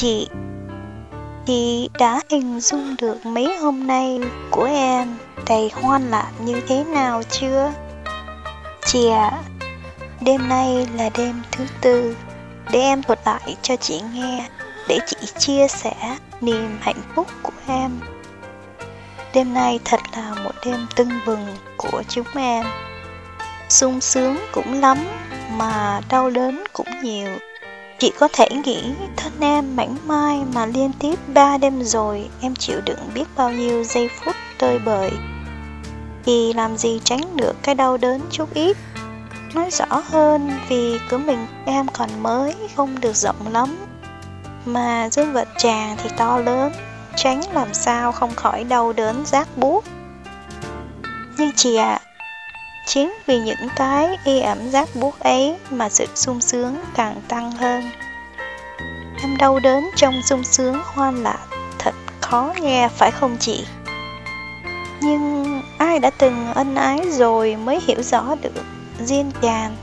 Chị Chị đã hình dung được mấy hôm nay của em đầy hoan lạc như thế nào chưa? Chị ạ, à, đêm nay là đêm thứ tư Để em thuật lại cho chị nghe Để chị chia sẻ niềm hạnh phúc của em Đêm nay thật là một đêm tưng bừng của chúng em sung sướng cũng lắm mà đau đớn cũng nhiều. Chị có thể nghĩ thân em mảnh mai mà liên tiếp ba đêm rồi em chịu đựng biết bao nhiêu giây phút tơi bời. Thì làm gì tránh được cái đau đớn chút ít. Nói rõ hơn vì cứ mình em còn mới không được rộng lắm. Mà dương vật chàng thì to lớn, tránh làm sao không khỏi đau đớn rác buốt. Nhưng chị ạ, à, Chính vì những cái y ẩm giác buốt ấy mà sự sung sướng càng tăng hơn. Em đau đớn trong sung sướng hoan lạc, thật khó nghe phải không chị? Nhưng ai đã từng ân ái rồi mới hiểu rõ được riêng chàng,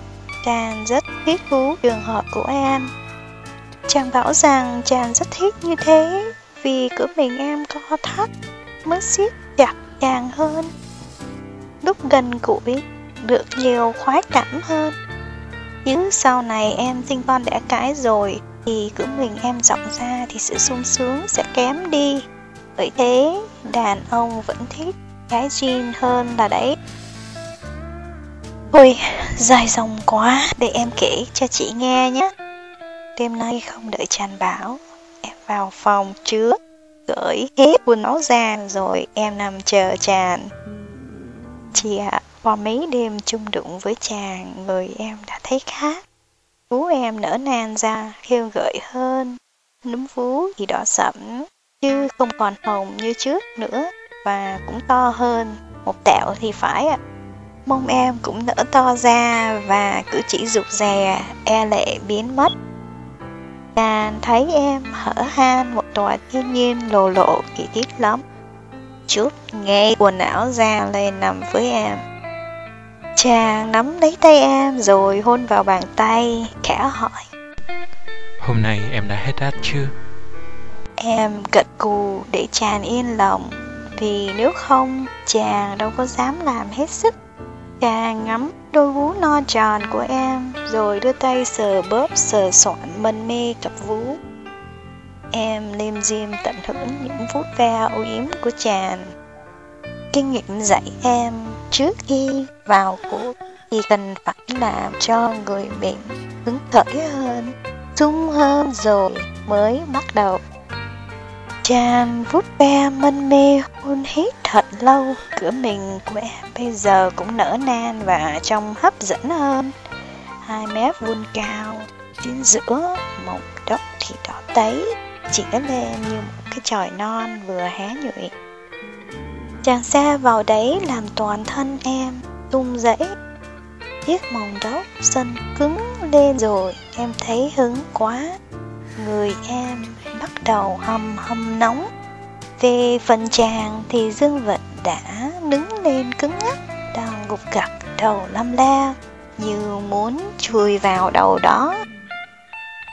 chàng rất thích thú trường hợp của em. Chàng bảo rằng chàng rất thích như thế vì cửa mình em co thắt mới siết chặt chàng hơn. Lúc gần gũi được nhiều khoái cảm hơn. Chứ sau này em sinh con đẻ cái rồi thì cứ mình em rộng ra thì sự sung sướng sẽ kém đi. Bởi thế, đàn ông vẫn thích cái jean hơn là đấy. Ôi, dài dòng quá, để em kể cho chị nghe nhé. Đêm nay không đợi chàng bảo, em vào phòng trước, gửi hết quần áo ra rồi em nằm chờ chàng. Chị ạ, à, qua mấy đêm chung đụng với chàng, người em đã thấy khác. Vú em nở nang ra, khiêu gợi hơn, núm vú thì đỏ sẫm, chứ không còn hồng như trước nữa, và cũng to hơn, một tẹo thì phải ạ. Mông em cũng nở to ra và cử chỉ rụt rè, e lệ biến mất. Chàng thấy em hở han một tòa thiên nhiên lồ lộ kỳ thiết lắm. Chút ngay quần áo ra lên nằm với em Chàng nắm lấy tay em rồi hôn vào bàn tay, khẽ hỏi. Hôm nay em đã hết đát chưa? Em gật cù để chàng yên lòng, vì nếu không, chàng đâu có dám làm hết sức. Chàng ngắm đôi vú no tròn của em, rồi đưa tay sờ bóp sờ soạn mân mê cặp vú. Em lim dim tận hưởng những phút ve âu yếm của chàng. Kinh nghiệm dạy em trước khi vào cuộc thì cần phải làm cho người mình hứng khởi hơn, sung hơn rồi mới bắt đầu. Chàng vút ve mân mê hôn hít thật lâu, cửa mình của em bây giờ cũng nở nan và trông hấp dẫn hơn. Hai mép vươn cao, trên giữa một đốc thì đỏ tấy, chỉ lên như một cái chòi non vừa hé nhụy. Chàng xa vào đấy làm toàn thân em tung dãy Chiếc mồng đốc sân cứng lên rồi, Em thấy hứng quá. Người em bắt đầu hầm hầm nóng. Về phần chàng thì dương vật đã đứng lên cứng ngắc, Đang gục gặt đầu lâm la, Như muốn chui vào đầu đó.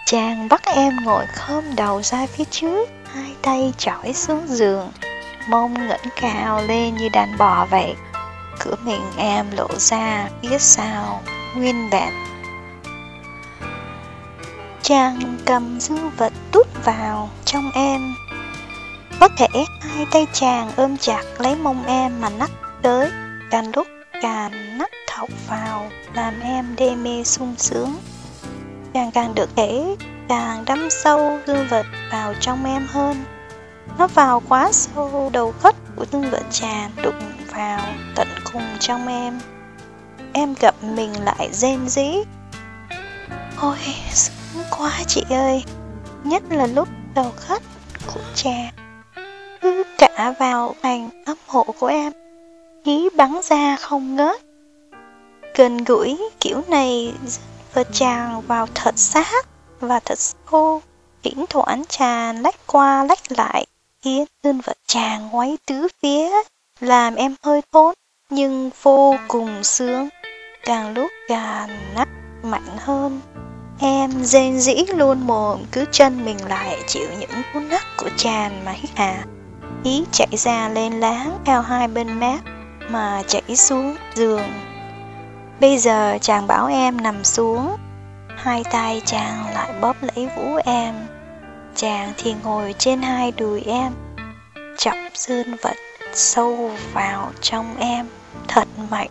Chàng bắt em ngồi khom đầu ra phía trước, Hai tay chỏi xuống giường mông ngẩng cao lên như đàn bò vậy. Cửa miệng em lộ ra biết sao nguyên bản. Chàng cầm dương vật tút vào trong em. Có thể hai tay chàng ôm chặt lấy mông em mà nắt tới, càng lúc càng nắt thọc vào, làm em đê mê sung sướng. càng càng được thể, càng đắm sâu dương vật vào trong em hơn. Nó vào quá sâu đầu khất của tương vợ trà đụng vào tận cùng trong em. Em gặp mình lại rên rỉ. Ôi, sướng quá chị ơi. Nhất là lúc đầu khất của trà. Cứ cả vào thành âm hộ của em. Khí bắn ra không ngớt. Gần gũi kiểu này vợ chàng vào thật sát và thật sâu. Thỉnh thoảng trà lách qua lách lại khiến thân vật chàng quấy tứ phía, làm em hơi thốn, nhưng vô cùng sướng, càng lúc càng nắc mạnh hơn. Em rên dĩ luôn mồm cứ chân mình lại chịu những cú nắc của chàng mà hít hà. Ý chạy ra lên láng theo hai bên mép mà chảy xuống giường. Bây giờ chàng bảo em nằm xuống, hai tay chàng lại bóp lấy vũ em. Chàng thì ngồi trên hai đùi em, chọc dương vật sâu vào trong em thật mạnh.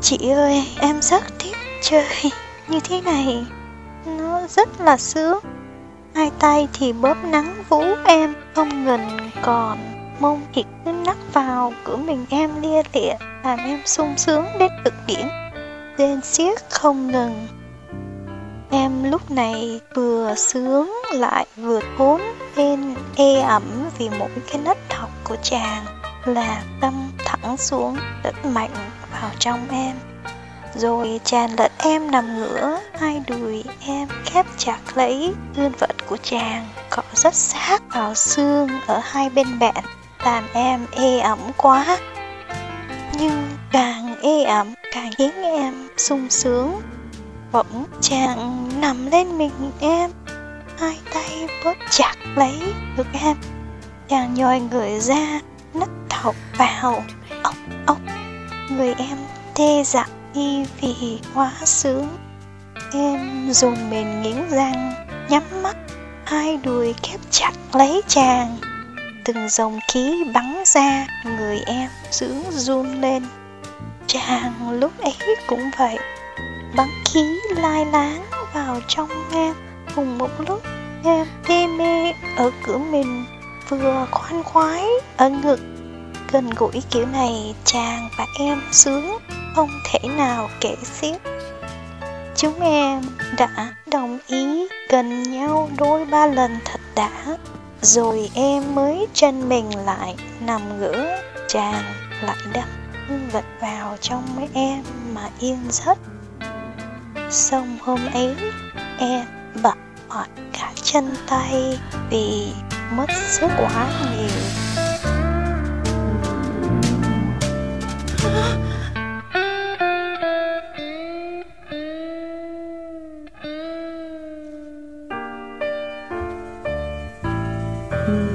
Chị ơi, em rất thích chơi như thế này. Nó rất là sướng. Hai tay thì bóp nắng vũ em không ngừng còn mông thì cứ nắc vào cửa mình em lia lịa làm em sung sướng đến cực điểm rên xiếc không ngừng em lúc này vừa sướng lại vừa thốn lên ê ẩm vì mỗi cái nấc thọc của chàng là tâm thẳng xuống rất mạnh vào trong em. Rồi chàng lật em nằm ngửa, hai đùi em khép chặt lấy gương vật của chàng, cọ rất sát vào xương ở hai bên bẹn, làm em ê ẩm quá. Nhưng càng ê ẩm, càng khiến em sung sướng bỗng chàng nằm lên mình em. Hai tay bóp chặt lấy ngực em. Chàng nhòi người ra nấc thọc vào. Ốc ốc. Người em tê dại đi vì quá sướng. Em dùng mình nghiến răng, nhắm mắt. Hai đùi khép chặt lấy chàng. Từng dòng khí bắn ra, người em sướng run lên. Chàng lúc ấy cũng vậy bắn khí lai láng vào trong em. Cùng một lúc, em đê mê ở cửa mình, vừa khoan khoái ở ngực. Gần gũi kiểu này, chàng và em sướng không thể nào kể xiết. Chúng em đã đồng ý gần nhau đôi ba lần thật đã, rồi em mới chân mình lại nằm ngửa. Chàng lại đâm vật vào trong mấy em mà yên giấc xong hôm ấy em bật mỏi cả chân tay vì mất sức quá nhiều Mm-hmm.